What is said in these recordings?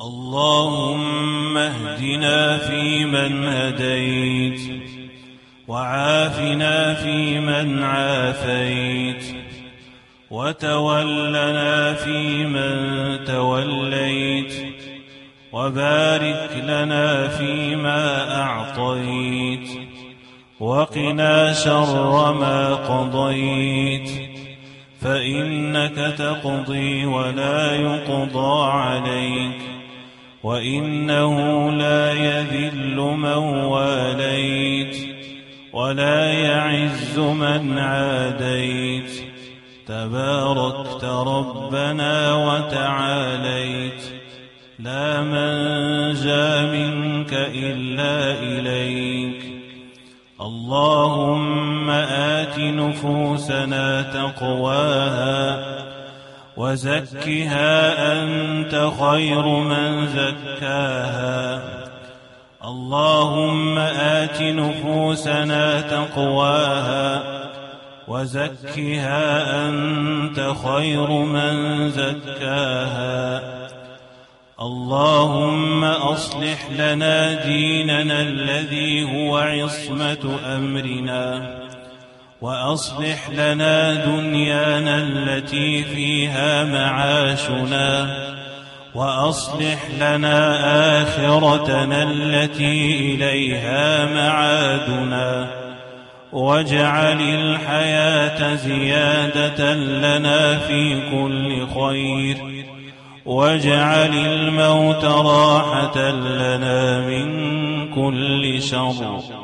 اللهم اهدنا فيمن هديت وعافنا فيمن عافيت وتولنا فيمن توليت وبارك لنا فيما أعطيت وقنا شر ما قضيت فإنك تقضي ولا يقضى عليك وإنه لا يذل من واليت ولا يعز من عاديت. تباركت ربنا وتعاليت. لا منجا منك إلا إليك. اللهم آت نفوسنا تقواها وزكها أنت خير من زكاها. اللهم آت نفوسنا تقواها وزكها أنت خير من زكاها. اللهم أصلح لنا ديننا الذي هو عصمة أمرنا. وأصلح لنا دنيانا التي فيها معاشنا وأصلح لنا آخرتنا التي إليها معادنا واجعل الحياة زيادة لنا في كل خير واجعل الموت راحة لنا من كل شر.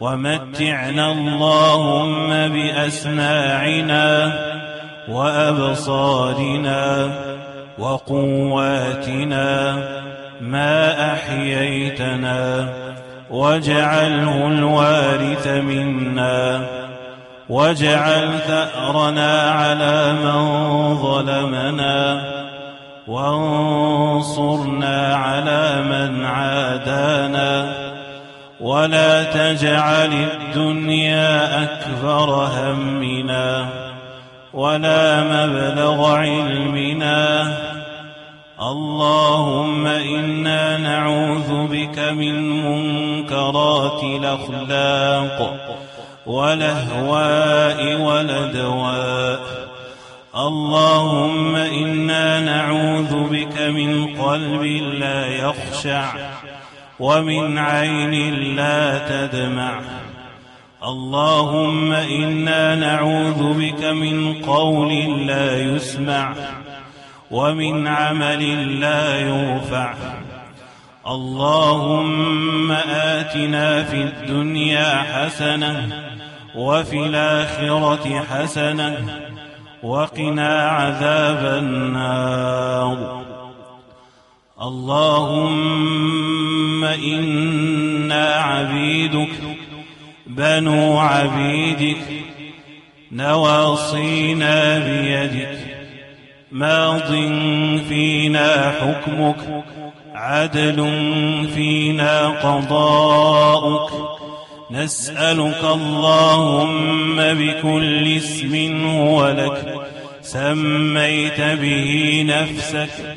ومتعنا اللهم بأسماعنا وأبصارنا وقواتنا ما أحييتنا واجعله الوارث منا واجعل ثأرنا على من ظلمنا وانصرنا على من عادانا ولا تجعل الدنيا أكبر همنا ولا مبلغ علمنا. اللهم إنا نعوذ بك من منكرات الأخلاق والأهواء والأدواء. اللهم إنا نعوذ بك من قلب لا يخشع ومن عين لا تدمع. اللهم إنا نعوذ بك من قول لا يسمع ومن عمل لا يرفع. اللهم آتنا في الدنيا حسنة وفي الآخرة حسنة وقنا عذاب النار. اللهم أنا عبيدك بنو عبيدك نواصينا بيدك ماض فينا حكمك عدل فينا قضاؤك. نسالك اللهم بكل اسم هو لك سميت به نفسك.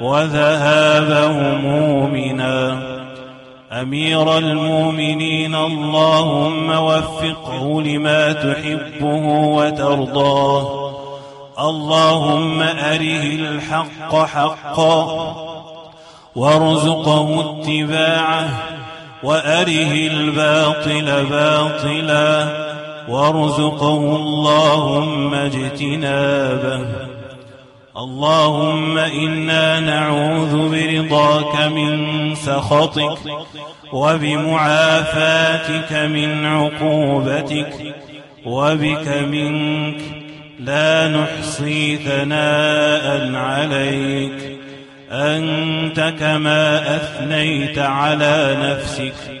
وذهاب همومنا أمير المؤمنين اللهم وفقه لما تحبه وترضاه. اللهم أره الحق حقا وارزقه اتباعه وأره الباطل باطلا وارزقه اللهم اجتنابه. اللهم إنا نعوذ برضاك من سخطك وبمعافاتك من عقوبتك وبك منك لا نحصي ثناء عليك. أنت كما أثنيت على نفسك.